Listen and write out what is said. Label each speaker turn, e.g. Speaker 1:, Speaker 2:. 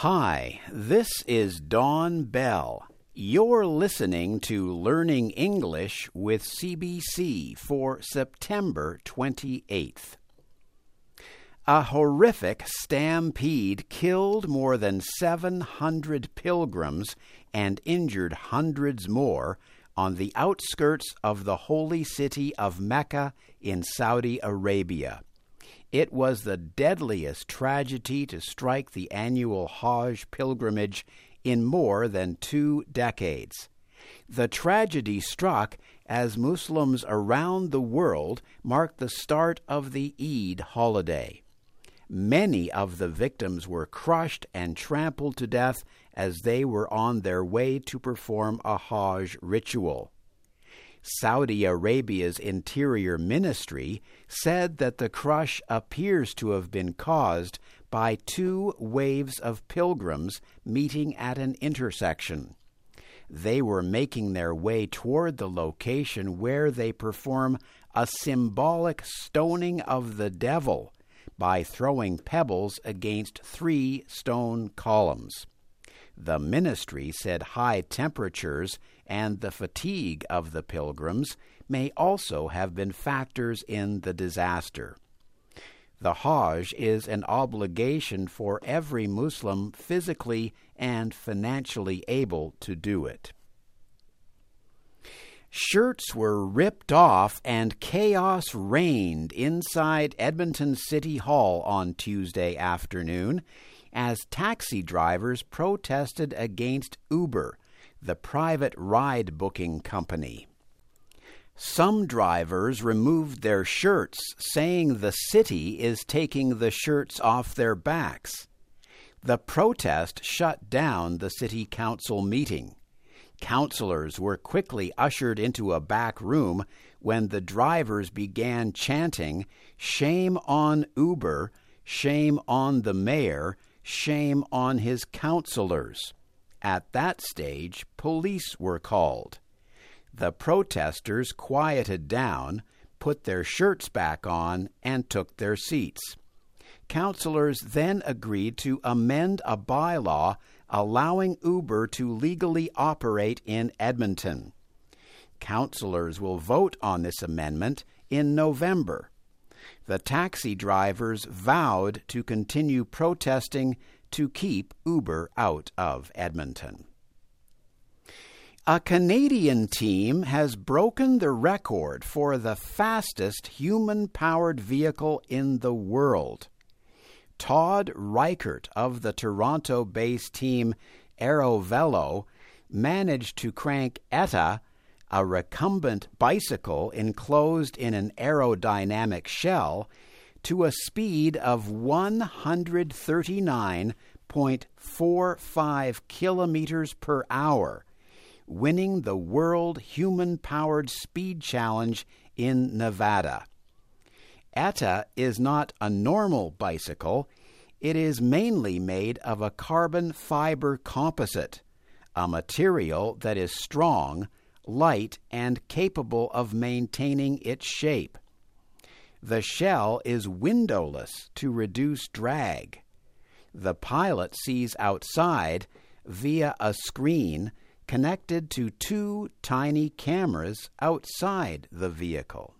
Speaker 1: Hi, this is Don Bell. You're listening to Learning English with CBC for September 28th. A horrific stampede killed more than 700 pilgrims and injured hundreds more on the outskirts of the holy city of Mecca in Saudi Arabia. It was the deadliest tragedy to strike the annual Hajj pilgrimage in more than two decades. The tragedy struck as Muslims around the world marked the start of the Eid holiday. Many of the victims were crushed and trampled to death as they were on their way to perform a Hajj ritual. Saudi Arabia's interior ministry said that the crush appears to have been caused by two waves of pilgrims meeting at an intersection. They were making their way toward the location where they perform a symbolic stoning of the devil by throwing pebbles against three stone columns. The ministry said high temperatures and the fatigue of the pilgrims may also have been factors in the disaster. The Hajj is an obligation for every Muslim physically and financially able to do it. Shirts were ripped off and chaos reigned inside Edmonton City Hall on Tuesday afternoon as taxi drivers protested against Uber, the private ride booking company. Some drivers removed their shirts, saying the city is taking the shirts off their backs. The protest shut down the city council meeting. Councilors were quickly ushered into a back room when the drivers began chanting, Shame on Uber, shame on the mayor, shame on his councilors. At that stage, police were called. The protesters quieted down, put their shirts back on, and took their seats. Councilors then agreed to amend a bylaw allowing Uber to legally operate in Edmonton. Councilors will vote on this amendment in November. The taxi drivers vowed to continue protesting to keep Uber out of Edmonton. A Canadian team has broken the record for the fastest human powered vehicle in the world. Todd Reichert of the Toronto based team Aerovelo managed to crank Eta, a recumbent bicycle enclosed in an aerodynamic shell, to a speed of 139.45 kilometers per hour, winning the World Human Powered Speed Challenge in Nevada. Eta is not a normal bicycle. It is mainly made of a carbon fiber composite, a material that is strong, light, and capable of maintaining its shape. The shell is windowless to reduce drag. The pilot sees outside via a screen connected to two tiny cameras outside the vehicle.